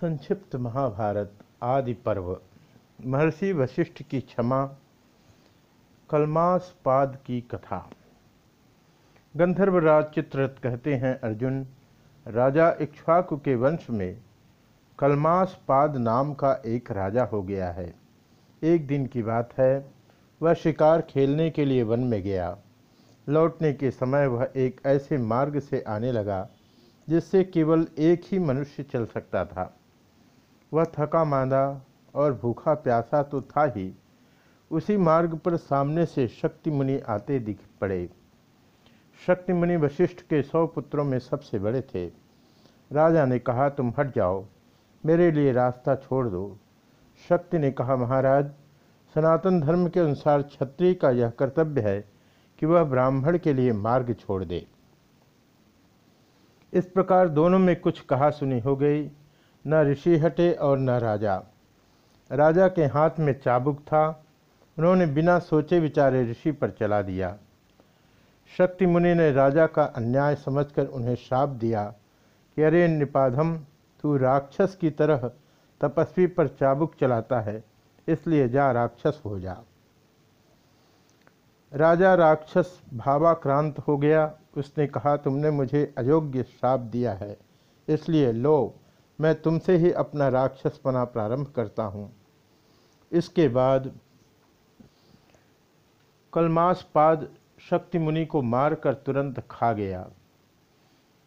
संक्षिप्त महाभारत आदि पर्व। महर्षि वशिष्ठ की क्षमा, कलमासपाद की कथा। गंधर्वराज चित्ररथ कहते हैं, अर्जुन, राजा इक्ष्वाकु के वंश में कलमासपाद नाम का एक राजा हो गया है। एक दिन की बात है, वह शिकार खेलने के लिए वन में गया। लौटने के समय वह एक ऐसे मार्ग से आने लगा, जिससे केवल एक ही मनुष्य चल सकता था। वह थका मांदा और भूखा प्यासा तो था ही। उसी मार्ग पर सामने से शक्ति मुनि आते दिख पड़े। शक्ति मुनि वशिष्ठ के सौ पुत्रों में सबसे बड़े थे। राजा ने कहा, तुम हट जाओ। मेरे लिए रास्ता छोड़ दो। शक्ति ने कहा, महाराज, सनातन धर्म के अनुसार क्षत्रिय का यह कर्तव्य है कि वह ब्राह्मण के लिए मार्ग छोड़ दे। इस प्रकार दोनों में कुछ कहा सुनी हो गई। न ऋषि हटे और न राजा। राजा के हाथ में चाबुक था। उन्होंने बिना सोचे विचारे ऋषि पर चला दिया। शक्ति मुनि ने राजा का अन्याय समझकर उन्हें श्राप दिया कि, अरे निपाधम, तू राक्षस की तरह तपस्वी पर चाबुक चलाता है, इसलिए जा राक्षस हो जा। राजा राक्षस भावाक्रांत हो गया। उसने कहा, तुमने मुझे अयोग्य श्राप दिया है, इसलिए लो मैं तुमसे ही अपना राक्षसपना प्रारंभ करता हूँ। इसके बाद कलमासपाद शक्ति मुनि को मारकर तुरंत खा गया।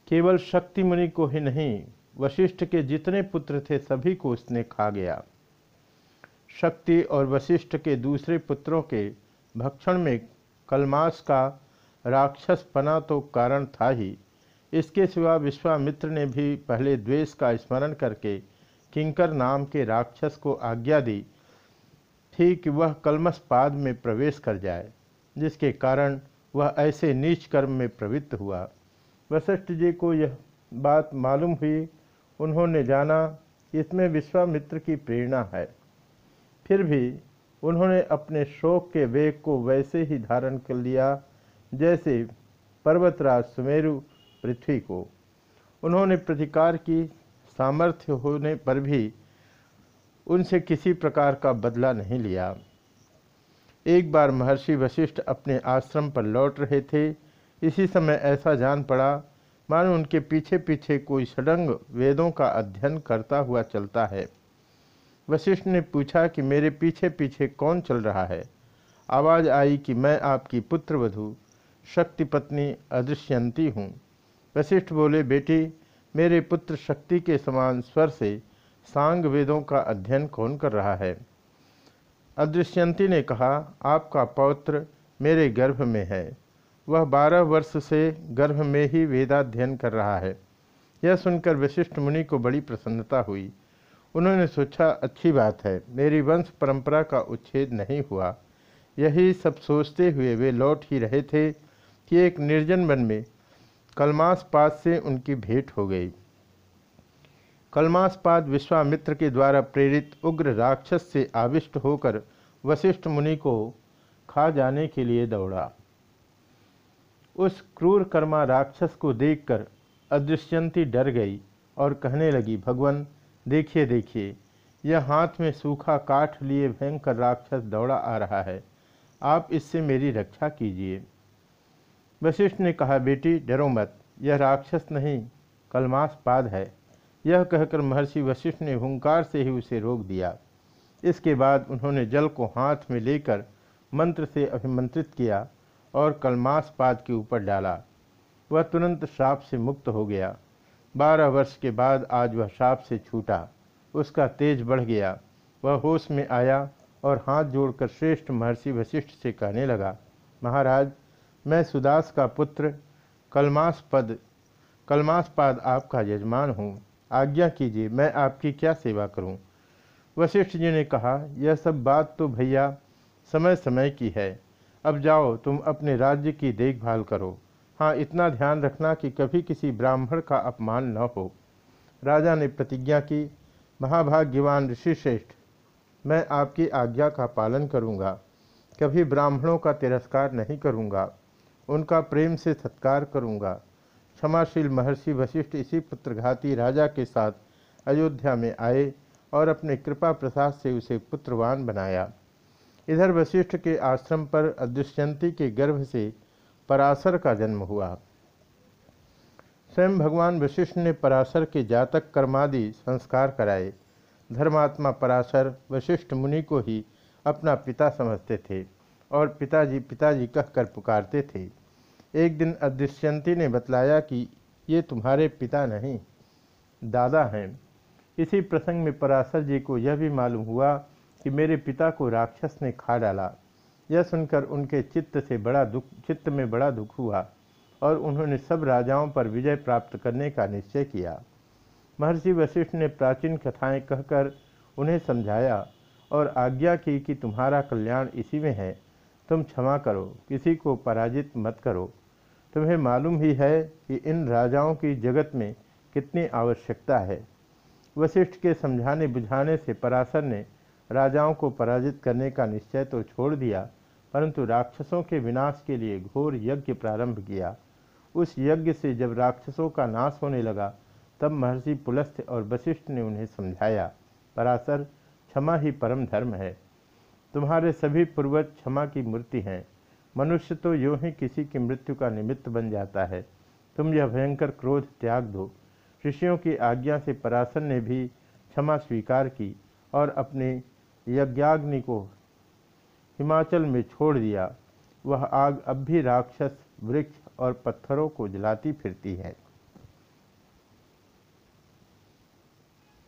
केवल शक्ति मुनि को ही नहीं, वशिष्ठ के जितने पुत्र थे सभी को उसने खा गया। शक्ति और वशिष्ठ के दूसरे पुत्रों के भक्षण में कलमास का राक्षस पना तो कारण था ही। इसके सिवा विश्वामित्र ने भी पहले द्वेष का स्मरण करके किंकर नाम के राक्षस को आज्ञा दी थी कि वह कलमस पाद में प्रवेश कर जाए, जिसके कारण वह ऐसे नीच कर्म में प्रवृत्त हुआ। वशिष्ठ जी को यह बात मालूम हुई, उन्होंने जाना, इसमें विश्वामित्र की प्रेरणा है। फिर भी उन्होंने अपने शोक के वेग को वैसे ही धारण कर लिया, जैसे पर्वतराज सुमेरु पृथ्वी को। उन्होंने प्रतिकार की सामर्थ्य होने पर भी उनसे किसी प्रकार का बदला नहीं लिया। एक बार महर्षि वशिष्ठ अपने आश्रम पर लौट रहे थे। इसी समय ऐसा जान पड़ा, मानो उनके पीछे पीछे कोई सडंग वेदों का अध्ययन करता हुआ चलता है। वशिष्ठ ने पूछा कि मेरे पीछे पीछे कौन चल रहा है? आवाज़ आई कि मैं आपकी पुत्र वधु शक्ति पत्नी, अदृश्यंती हूँ। वशिष्ठ बोले, बेटी, मेरे पुत्र शक्ति के समान स्वर से सांग वेदों का अध्ययन कौन कर रहा है? अदृश्यंती ने कहा, आपका पौत्र मेरे गर्भ में है। वह बारह वर्ष से गर्भ में ही वेदाध्ययन कर रहा है यह सुनकर वशिष्ठ मुनि को बड़ी प्रसन्नता हुई। उन्होंने सोचा, अच्छी बात है, मेरी वंश परंपरा का उच्छेद नहीं हुआ। यही सब सोचते हुए वे लौट ही रहे थे कि एक निर्जन वन में कलमासपाद से उनकी भेंट हो गई। कलमासपाद विश्वामित्र के द्वारा प्रेरित उग्र राक्षस से आविष्ट होकर वशिष्ठ मुनि को खा जाने के लिए दौड़ा। उस क्रूर कर्मा राक्षस को देखकर अदृश्यंती डर गई और कहने लगी, भगवान, देखिए देखिए, यह हाथ में सूखा काठ लिए भयंकर राक्षस दौड़ा आ रहा है। आप इससे मेरी रक्षा कीजिए। वशिष्ठ ने कहा, बेटी, डरो मत। यह राक्षस नहीं, कलमास पाद है। यह कहकर महर्षि वशिष्ठ ने हुंकार से ही उसे रोक दिया। इसके बाद उन्होंने जल को हाथ में लेकर मंत्र से अभिमंत्रित किया और कलमास पाद के ऊपर डाला। वह तुरंत श्राप से मुक्त हो गया। बारह वर्ष के बाद आज वह श्राप से छूटा। उसका तेज बढ़ गया। वह होश में आया और हाथ जोड़कर श्रेष्ठ महर्षि वशिष्ठ से कहने लगा, महाराज मैं सुदास का पुत्र, कलमासपद, कलमासपाद आपका यजमान हूँ। आज्ञा कीजिए, मैं आपकी क्या सेवा करूँ? वशिष्ठ जी ने कहा, यह सब बात तो भैया समय समय की है। अब जाओ, तुम अपने राज्य की देखभाल करो। हाँ इतना ध्यान रखना कि कभी किसी ब्राह्मण का अपमान न हो। राजा ने प्रतिज्ञा की, महाभाग्यवान ऋषि श्रेष्ठ मैं आपकी आज्ञा का पालन करूँगा। कभी ब्राह्मणों का तिरस्कार नहीं करूँगा। उनका प्रेम से सत्कार करूँगा। क्षमाशील महर्षि वशिष्ठ इसी पुत्रघाती राजा के साथ अयोध्या में आए और अपने कृपा प्रसाद से उसे पुत्रवान बनाया। इधर वशिष्ठ के आश्रम पर अदृश्यंती के गर्भ से पराशर का जन्म हुआ। स्वयं भगवान वशिष्ठ ने पराशर के जातक कर्मादि संस्कार कराए। धर्मात्मा पराशर वशिष्ठ मुनि को ही अपना पिता समझते थे। और पिताजी पिताजी कहकर पुकारते थे। एक दिन अदृश्यंती ने बतलाया कि ये तुम्हारे पिता नहीं, दादा हैं। इसी प्रसंग में पराशर जी को यह भी मालूम हुआ कि मेरे पिता को राक्षस ने खा डाला। यह सुनकर उनके चित्त से बड़ा दुख, चित्त में बड़ा दुख हुआ और उन्होंने सब राजाओं पर विजय प्राप्त करने का निश्चय किया। महर्षि वशिष्ठ ने प्राचीन कथाएँ कहकर उन्हें समझाया और आज्ञा की कि तुम्हारा कल्याण इसी में है। तुम क्षमा करो, किसी को पराजित मत करो। तुम्हें मालूम ही है कि इन राजाओं की जगत में कितनी आवश्यकता है। वशिष्ठ के समझाने बुझाने से पराशर ने राजाओं को पराजित करने का निश्चय तो छोड़ दिया, परंतु राक्षसों के विनाश के लिए घोर यज्ञ प्रारंभ किया। उस यज्ञ से जब राक्षसों का नाश होने लगा, तब महर्षि पुलस्थ और वशिष्ठ ने उन्हें समझाया, पराशर, क्षमा ही परम धर्म है। तुम्हारे सभी पूर्वज क्षमा की मूर्ति हैं। मनुष्य तो यूँ ही किसी की मृत्यु का निमित्त बन जाता है। तुम यह भयंकर क्रोध त्याग दो। ऋषियों की आज्ञा से पराशर ने भी क्षमा स्वीकार की और अपने यज्ञाग्नि को हिमाचल में छोड़ दिया। वह आग अब भी राक्षस, वृक्ष और पत्थरों को जलाती फिरती है।